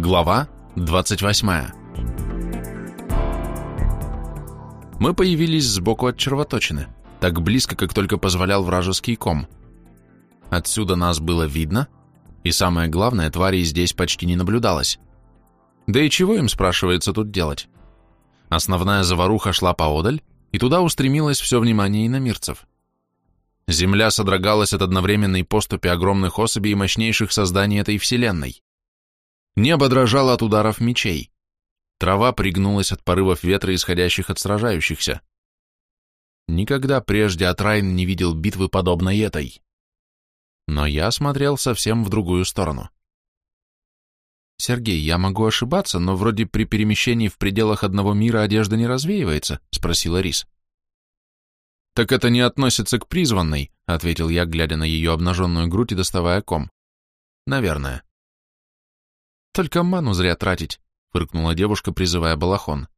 Глава 28 Мы появились сбоку от червоточины, так близко, как только позволял вражеский ком. Отсюда нас было видно, и самое главное, тварей здесь почти не наблюдалось. Да и чего им, спрашивается, тут делать? Основная заваруха шла поодаль, и туда устремилось все внимание иномирцев. Земля содрогалась от одновременной поступи огромных особей и мощнейших созданий этой вселенной. Небо дрожало от ударов мечей. Трава пригнулась от порывов ветра, исходящих от сражающихся. Никогда прежде Атрайн не видел битвы, подобной этой. Но я смотрел совсем в другую сторону. «Сергей, я могу ошибаться, но вроде при перемещении в пределах одного мира одежда не развеивается», — спросила Рис. «Так это не относится к призванной», — ответил я, глядя на ее обнаженную грудь и доставая ком. «Наверное». Только ману зря тратить, фыркнула девушка, призывая балахон.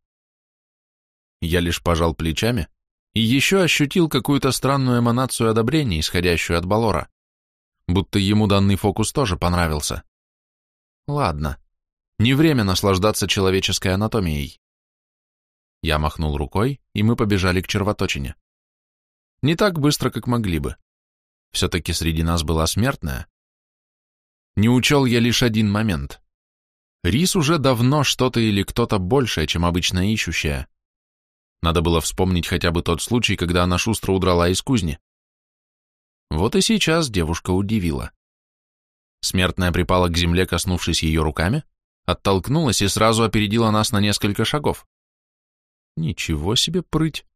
Я лишь пожал плечами и еще ощутил какую-то странную эманацию одобрения, исходящую от Балора. Будто ему данный фокус тоже понравился. Ладно, не время наслаждаться человеческой анатомией. Я махнул рукой, и мы побежали к червоточине. Не так быстро, как могли бы. Все-таки среди нас была смертная. Не учел я лишь один момент. Рис уже давно что-то или кто-то большее, чем обычно ищущая. Надо было вспомнить хотя бы тот случай, когда она шустро удрала из кузни. Вот и сейчас девушка удивила. Смертная припала к земле, коснувшись ее руками, оттолкнулась и сразу опередила нас на несколько шагов. Ничего себе прыть!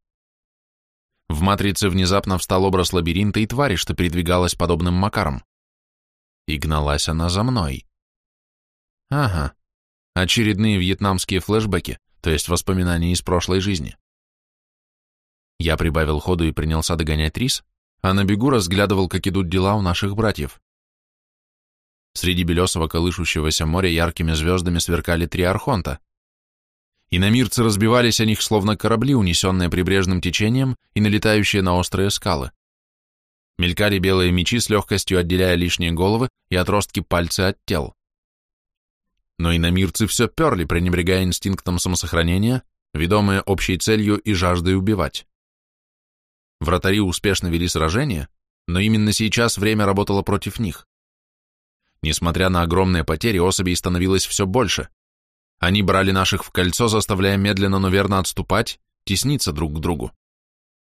В матрице внезапно встал образ лабиринта и твари, что передвигалась подобным макаром. И гналась она за мной. Ага, очередные вьетнамские флешбеки, то есть воспоминания из прошлой жизни. Я прибавил ходу и принялся догонять рис, а на бегу разглядывал, как идут дела у наших братьев. Среди белесого колышущегося моря яркими звездами сверкали три архонта. И на мирцы разбивались о них, словно корабли, унесенные прибрежным течением и налетающие на острые скалы. Мелькали белые мечи с легкостью отделяя лишние головы и отростки пальцы от тел но и намирцы все перли, пренебрегая инстинктом самосохранения, ведомые общей целью и жаждой убивать. Вратари успешно вели сражение, но именно сейчас время работало против них. Несмотря на огромные потери, особей становилось все больше. Они брали наших в кольцо, заставляя медленно, но верно отступать, тесниться друг к другу.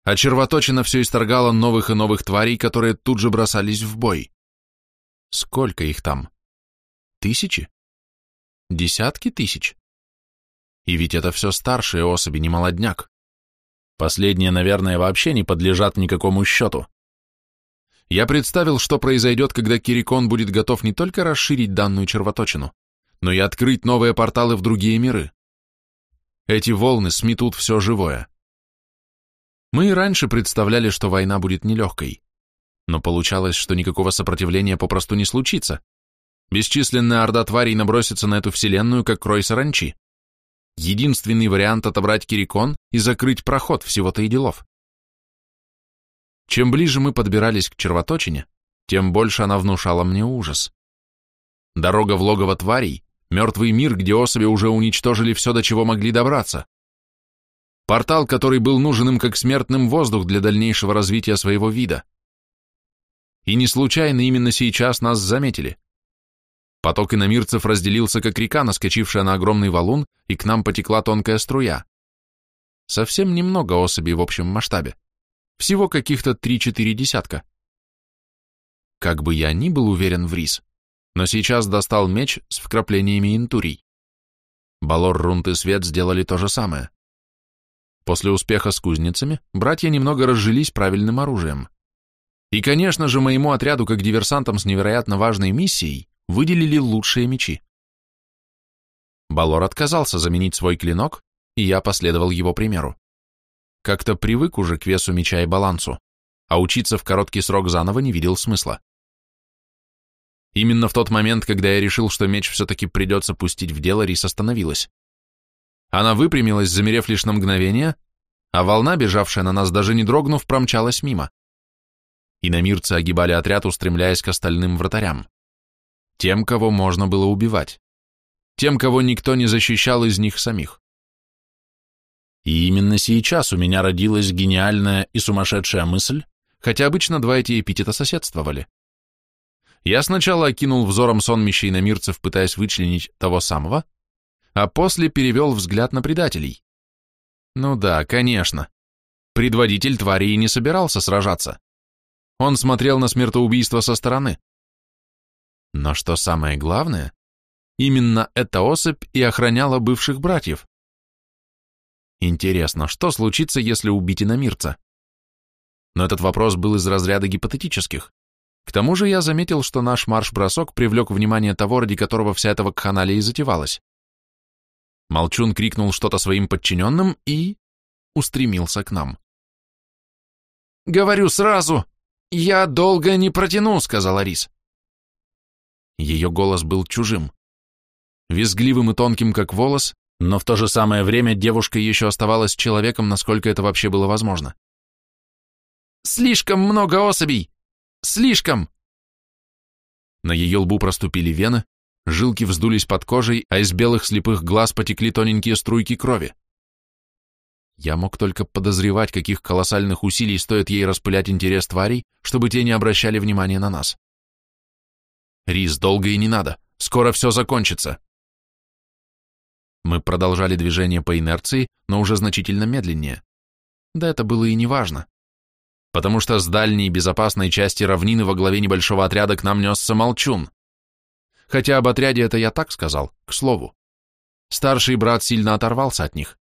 А червоточина все исторгала новых и новых тварей, которые тут же бросались в бой. Сколько их там? Тысячи? Десятки тысяч. И ведь это все старшие особи, не молодняк. Последние, наверное, вообще не подлежат никакому счету. Я представил, что произойдет, когда Кирикон будет готов не только расширить данную червоточину, но и открыть новые порталы в другие миры. Эти волны сметут все живое. Мы и раньше представляли, что война будет нелегкой, но получалось, что никакого сопротивления попросту не случится, Бесчисленная орда тварей набросится на эту вселенную, как крой саранчи. Единственный вариант отобрать Кирикон и закрыть проход всего-то и делов. Чем ближе мы подбирались к червоточине, тем больше она внушала мне ужас. Дорога в логово тварей, мертвый мир, где особи уже уничтожили все, до чего могли добраться. Портал, который был нужен им как смертным воздух для дальнейшего развития своего вида. И не случайно именно сейчас нас заметили. Поток иномирцев разделился, как река, наскочившая на огромный валун, и к нам потекла тонкая струя. Совсем немного особей в общем масштабе. Всего каких-то три-четыре десятка. Как бы я ни был уверен в рис, но сейчас достал меч с вкраплениями интурий. Балор, Рунт и Свет сделали то же самое. После успеха с кузницами братья немного разжились правильным оружием. И, конечно же, моему отряду, как диверсантам с невероятно важной миссией, выделили лучшие мечи. Балор отказался заменить свой клинок, и я последовал его примеру. Как-то привык уже к весу меча и балансу, а учиться в короткий срок заново не видел смысла. Именно в тот момент, когда я решил, что меч все-таки придется пустить в дело, Рис остановилась. Она выпрямилась, замерев лишь на мгновение, а волна, бежавшая на нас, даже не дрогнув, промчалась мимо. И намирцы огибали отряд, устремляясь к остальным вратарям тем, кого можно было убивать. тем, кого никто не защищал из них самих. И именно сейчас у меня родилась гениальная и сумасшедшая мысль, хотя обычно два эти эпитета соседствовали. Я сначала окинул взором сонмища иномирцев, пытаясь вычленить того самого, а после перевел взгляд на предателей. Ну да, конечно. Предводитель твари и не собирался сражаться. Он смотрел на смертоубийство со стороны. Но что самое главное, именно эта особь и охраняла бывших братьев. Интересно, что случится, если убить иномирца? Но этот вопрос был из разряда гипотетических. К тому же я заметил, что наш марш-бросок привлек внимание того, ради которого вся эта вакханалия и затевалась. Молчун крикнул что-то своим подчиненным и... устремился к нам. «Говорю сразу, я долго не протяну», — сказала Рис. Ее голос был чужим. Визгливым и тонким, как волос, но в то же самое время девушка еще оставалась человеком, насколько это вообще было возможно. «Слишком много особей! Слишком!» На ее лбу проступили вены, жилки вздулись под кожей, а из белых слепых глаз потекли тоненькие струйки крови. Я мог только подозревать, каких колоссальных усилий стоит ей распылять интерес тварей, чтобы те не обращали внимания на нас. Рис, долго и не надо, скоро все закончится. Мы продолжали движение по инерции, но уже значительно медленнее. Да это было и не важно. Потому что с дальней безопасной части равнины во главе небольшого отряда к нам несся Молчун. Хотя об отряде это я так сказал, к слову. Старший брат сильно оторвался от них.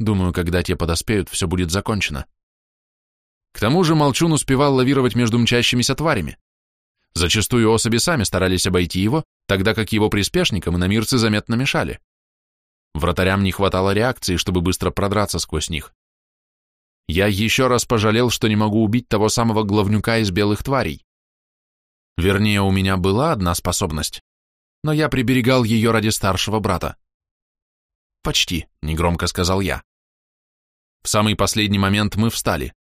Думаю, когда те подоспеют, все будет закончено. К тому же Молчун успевал лавировать между мчащимися тварями. Зачастую особи сами старались обойти его, тогда как его приспешникам и намирцы заметно мешали. Вратарям не хватало реакции, чтобы быстро продраться сквозь них. Я еще раз пожалел, что не могу убить того самого главнюка из белых тварей. Вернее, у меня была одна способность, но я приберегал ее ради старшего брата. «Почти», — негромко сказал я. В самый последний момент мы встали.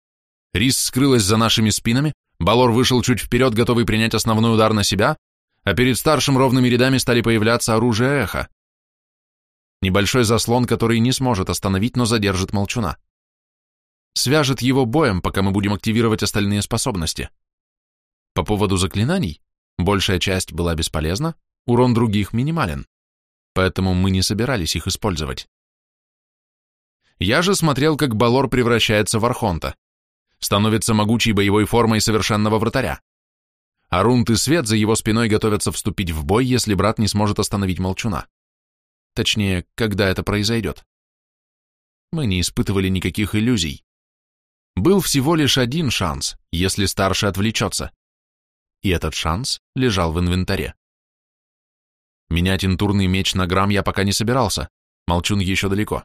Рис скрылась за нашими спинами, Балор вышел чуть вперед, готовый принять основной удар на себя, а перед старшим ровными рядами стали появляться оружие эхо. Небольшой заслон, который не сможет остановить, но задержит молчуна. Свяжет его боем, пока мы будем активировать остальные способности. По поводу заклинаний, большая часть была бесполезна, урон других минимален, поэтому мы не собирались их использовать. Я же смотрел, как Балор превращается в Архонта, становится могучей боевой формой совершенного вратаря. Арунт и Свет за его спиной готовятся вступить в бой, если брат не сможет остановить молчуна. Точнее, когда это произойдет. Мы не испытывали никаких иллюзий. Был всего лишь один шанс, если старший отвлечется. И этот шанс лежал в инвентаре. Менять интурный меч на грамм я пока не собирался, молчун еще далеко.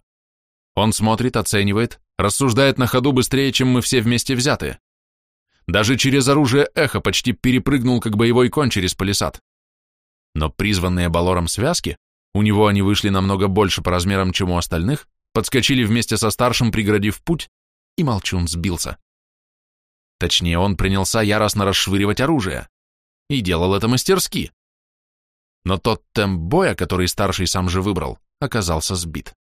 Он смотрит, оценивает, рассуждает на ходу быстрее, чем мы все вместе взятые. Даже через оружие эхо почти перепрыгнул, как боевой конь через палисад. Но призванные балором связки у него они вышли намного больше по размерам, чем у остальных, подскочили вместе со старшим, преградив путь, и Молчун сбился. Точнее, он принялся яростно расшвыривать оружие. И делал это мастерски. Но тот темп боя, который старший сам же выбрал, оказался сбит.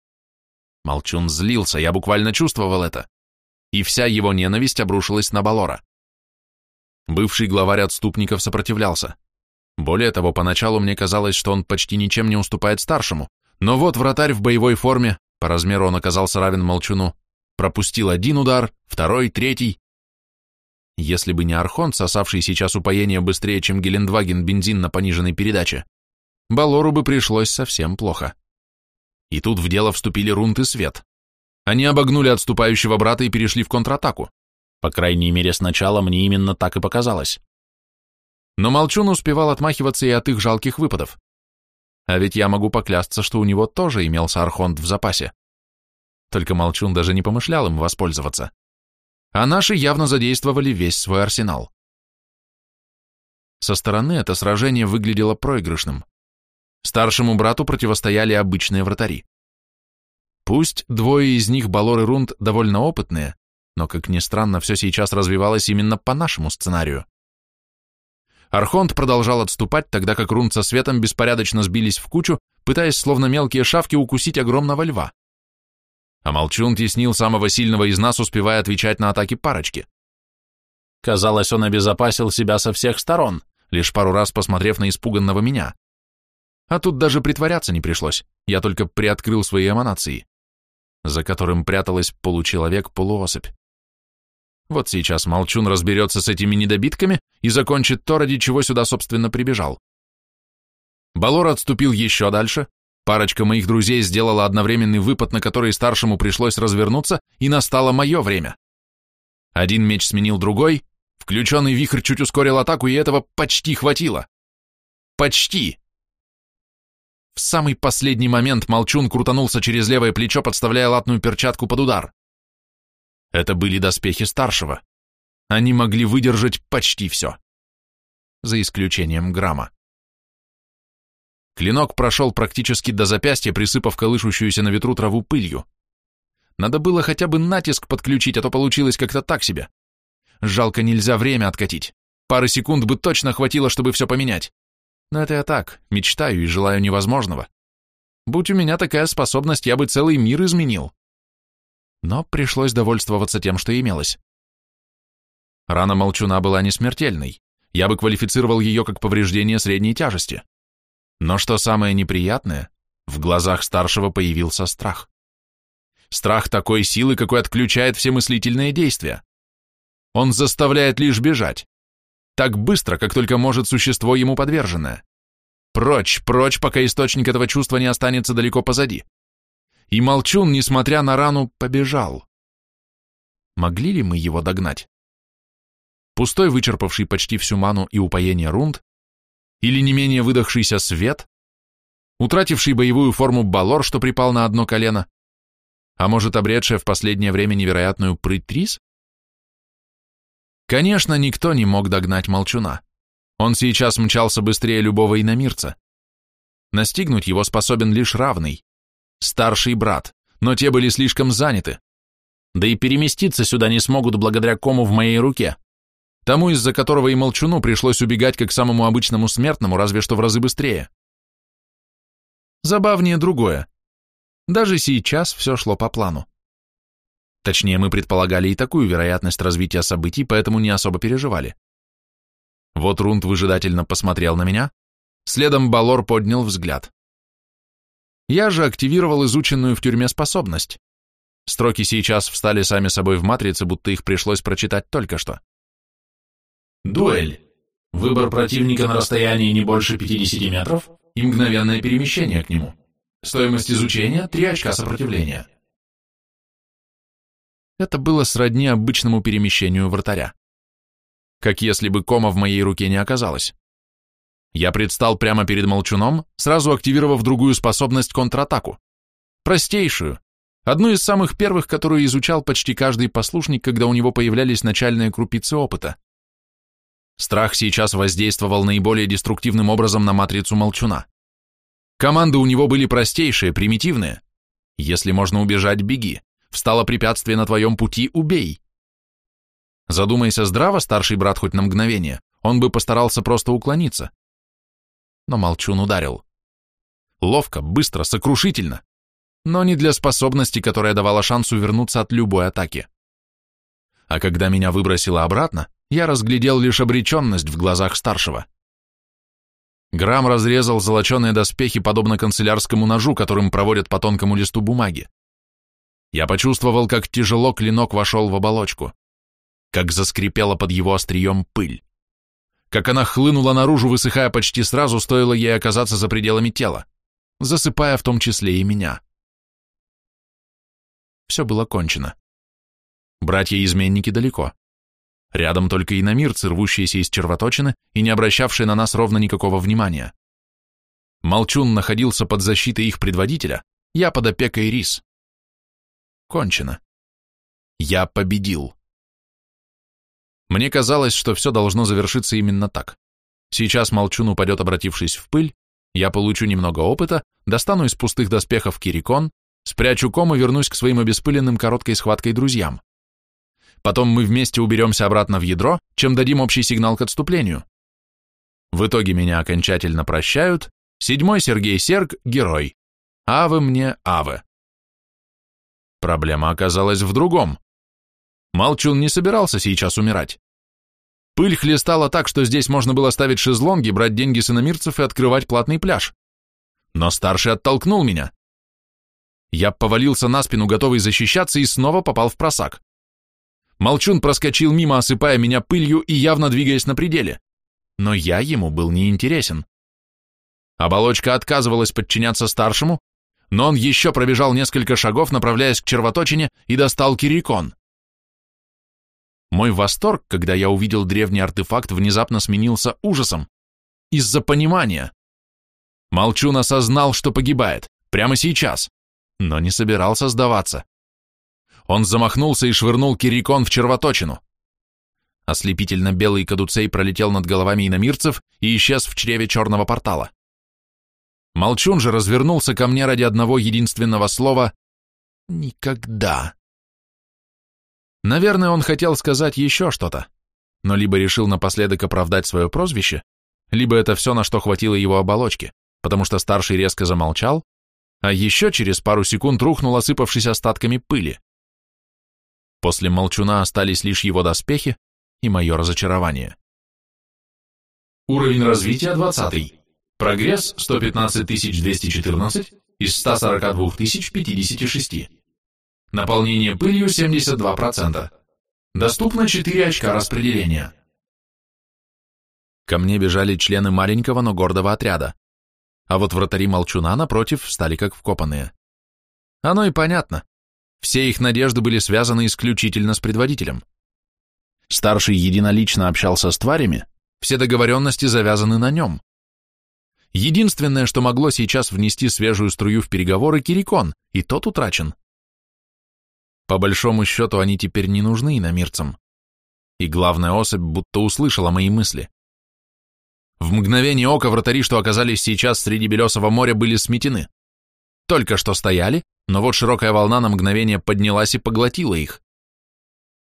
Молчун злился, я буквально чувствовал это. И вся его ненависть обрушилась на Балора. Бывший главарь отступников сопротивлялся. Более того, поначалу мне казалось, что он почти ничем не уступает старшему, но вот вратарь в боевой форме, по размеру он оказался равен молчуну, пропустил один удар, второй, третий. Если бы не Архон, сосавший сейчас упоение быстрее, чем Гелендваген бензин на пониженной передаче, Балору бы пришлось совсем плохо. И тут в дело вступили Рунт и Свет. Они обогнули отступающего брата и перешли в контратаку. По крайней мере, сначала мне именно так и показалось. Но Молчун успевал отмахиваться и от их жалких выпадов. А ведь я могу поклясться, что у него тоже имелся архонт в запасе. Только Молчун даже не помышлял им воспользоваться. А наши явно задействовали весь свой арсенал. Со стороны это сражение выглядело проигрышным. Старшему брату противостояли обычные вратари. Пусть двое из них, Балор и Рунд, довольно опытные, но, как ни странно, все сейчас развивалось именно по нашему сценарию. Архонт продолжал отступать, тогда как Рун со Светом беспорядочно сбились в кучу, пытаясь, словно мелкие шавки, укусить огромного льва. А Молчун теснил самого сильного из нас, успевая отвечать на атаки парочки. Казалось, он обезопасил себя со всех сторон, лишь пару раз посмотрев на испуганного меня. А тут даже притворяться не пришлось, я только приоткрыл свои эманации, за которым пряталась получеловек-полуосыпь. Вот сейчас Молчун разберется с этими недобитками и закончит то, ради чего сюда, собственно, прибежал. Балор отступил еще дальше, парочка моих друзей сделала одновременный выпад, на который старшему пришлось развернуться, и настало мое время. Один меч сменил другой, включенный вихрь чуть ускорил атаку, и этого почти хватило. Почти. В самый последний момент Молчун крутанулся через левое плечо, подставляя латную перчатку под удар. Это были доспехи старшего. Они могли выдержать почти все. За исключением грамма. Клинок прошел практически до запястья, присыпав колышущуюся на ветру траву пылью. Надо было хотя бы натиск подключить, а то получилось как-то так себе. Жалко, нельзя время откатить. Пары секунд бы точно хватило, чтобы все поменять. Но это я так, мечтаю и желаю невозможного. Будь у меня такая способность, я бы целый мир изменил. Но пришлось довольствоваться тем, что имелось. Рана молчуна была не смертельной. Я бы квалифицировал ее как повреждение средней тяжести. Но что самое неприятное, в глазах старшего появился страх. Страх такой силы, какой отключает все мыслительные действия. Он заставляет лишь бежать. Так быстро, как только может существо ему подверженное. Прочь, прочь, пока источник этого чувства не останется далеко позади. И Молчун, несмотря на рану, побежал. Могли ли мы его догнать? Пустой, вычерпавший почти всю ману и упоение рунд, или не менее выдохшийся свет, утративший боевую форму Балор, что припал на одно колено, а может, обретшая в последнее время невероятную прыть Трис? Конечно, никто не мог догнать Молчуна. Он сейчас мчался быстрее любого иномирца. Настигнуть его способен лишь равный, старший брат, но те были слишком заняты. Да и переместиться сюда не смогут благодаря кому в моей руке, тому, из-за которого и Молчуну пришлось убегать как самому обычному смертному, разве что в разы быстрее. Забавнее другое. Даже сейчас все шло по плану. Точнее, мы предполагали и такую вероятность развития событий, поэтому не особо переживали. Вот Рунд выжидательно посмотрел на меня, следом Балор поднял взгляд. Я же активировал изученную в тюрьме способность. Строки сейчас встали сами собой в матрице, будто их пришлось прочитать только что. Дуэль. Выбор противника на расстоянии не больше 50 метров и мгновенное перемещение к нему. Стоимость изучения – 3 очка сопротивления. Это было сродни обычному перемещению вратаря. Как если бы кома в моей руке не оказалось. Я предстал прямо перед молчуном, сразу активировав другую способность контратаку. Простейшую. Одну из самых первых, которую изучал почти каждый послушник, когда у него появлялись начальные крупицы опыта. Страх сейчас воздействовал наиболее деструктивным образом на матрицу молчуна. Команды у него были простейшие, примитивные. Если можно убежать, беги. Встало препятствие на твоем пути, убей. Задумайся здраво, старший брат, хоть на мгновение, он бы постарался просто уклониться но Молчун ударил. Ловко, быстро, сокрушительно, но не для способности, которая давала шанс увернуться от любой атаки. А когда меня выбросило обратно, я разглядел лишь обреченность в глазах старшего. Грамм разрезал золоченые доспехи, подобно канцелярскому ножу, которым проводят по тонкому листу бумаги. Я почувствовал, как тяжело клинок вошел в оболочку, как заскрипела под его острием пыль как она хлынула наружу, высыхая почти сразу, стоило ей оказаться за пределами тела, засыпая в том числе и меня. Все было кончено. Братья-изменники далеко. Рядом только иномирцы, рвущиеся из червоточины и не обращавшие на нас ровно никакого внимания. Молчун находился под защитой их предводителя, я под опекой Рис. Кончено. Я победил. Мне казалось, что все должно завершиться именно так. Сейчас Молчун упадет, обратившись в пыль, я получу немного опыта, достану из пустых доспехов кирикон, спрячу ком и вернусь к своим обеспыленным короткой схваткой друзьям. Потом мы вместе уберемся обратно в ядро, чем дадим общий сигнал к отступлению. В итоге меня окончательно прощают, седьмой Сергей Серг – герой, авы мне авы. Проблема оказалась в другом. Молчун не собирался сейчас умирать. Пыль хлестала так, что здесь можно было ставить шезлонги, брать деньги с иномирцев и открывать платный пляж. Но старший оттолкнул меня. Я повалился на спину, готовый защищаться, и снова попал в просак. Молчун проскочил мимо, осыпая меня пылью и явно двигаясь на пределе. Но я ему был неинтересен. Оболочка отказывалась подчиняться старшему, но он еще пробежал несколько шагов, направляясь к червоточине, и достал кирикон. Мой восторг, когда я увидел древний артефакт, внезапно сменился ужасом. Из-за понимания. Молчун осознал, что погибает. Прямо сейчас. Но не собирался сдаваться. Он замахнулся и швырнул кирикон в червоточину. Ослепительно белый кадуцей пролетел над головами иномирцев и исчез в чреве черного портала. Молчун же развернулся ко мне ради одного единственного слова «Никогда». Наверное, он хотел сказать еще что-то, но либо решил напоследок оправдать свое прозвище, либо это все, на что хватило его оболочки, потому что старший резко замолчал, а еще через пару секунд рухнул, осыпавшись остатками пыли. После молчуна остались лишь его доспехи и мое разочарование. Уровень развития 20. Прогресс 115214 из 142 056. Наполнение пылью 72%. Доступно 4 очка распределения. Ко мне бежали члены маленького, но гордого отряда. А вот вратари молчуна, напротив, встали как вкопанные. Оно и понятно. Все их надежды были связаны исключительно с предводителем. Старший единолично общался с тварями, все договоренности завязаны на нем. Единственное, что могло сейчас внести свежую струю в переговоры, Кирикон, и тот утрачен. По большому счету, они теперь не нужны иномирцам. И главная особь будто услышала мои мысли. В мгновение ока вратари, что оказались сейчас среди Белесого моря, были сметены. Только что стояли, но вот широкая волна на мгновение поднялась и поглотила их.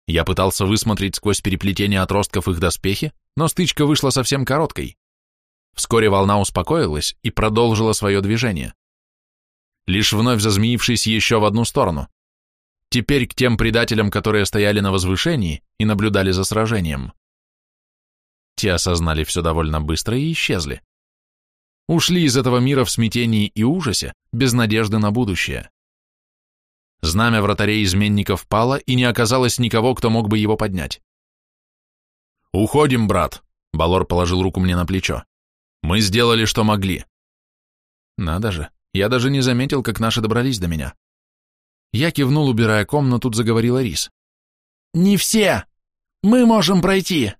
Я пытался высмотреть сквозь переплетение отростков их доспехи, но стычка вышла совсем короткой. Вскоре волна успокоилась и продолжила свое движение. Лишь вновь зазмеившись еще в одну сторону. Теперь к тем предателям, которые стояли на возвышении и наблюдали за сражением. Те осознали все довольно быстро и исчезли. Ушли из этого мира в смятении и ужасе, без надежды на будущее. Знамя вратарей изменников пало, и не оказалось никого, кто мог бы его поднять. «Уходим, брат», — Балор положил руку мне на плечо. «Мы сделали, что могли». Надо же, я даже не заметил, как наши добрались до меня. Я кивнул, убирая ком, но тут заговорила Рис. «Не все! Мы можем пройти!»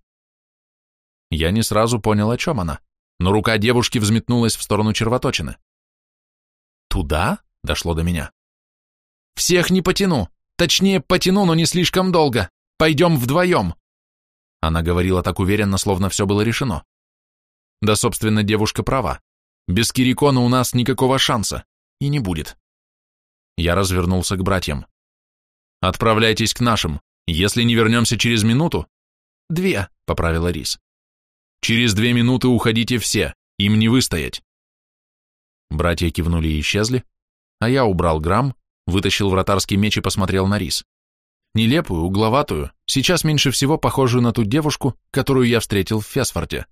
Я не сразу понял, о чем она, но рука девушки взметнулась в сторону червоточины. «Туда?» — дошло до меня. «Всех не потяну. Точнее, потяну, но не слишком долго. Пойдем вдвоем». Она говорила так уверенно, словно все было решено. Да, собственно, девушка права. Без Кирикона у нас никакого шанса. И не будет. Я развернулся к братьям. «Отправляйтесь к нашим. Если не вернемся через минуту...» «Две», — поправила Рис. «Через две минуты уходите все. Им не выстоять». Братья кивнули и исчезли, а я убрал грамм, вытащил вратарский меч и посмотрел на Рис. Нелепую, угловатую, сейчас меньше всего похожую на ту девушку, которую я встретил в Фесфорте.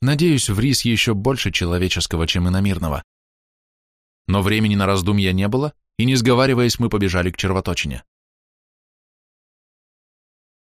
Надеюсь, в Рис еще больше человеческого, чем иномирного. Но времени на раздумья не было, и, не сговариваясь, мы побежали к червоточине.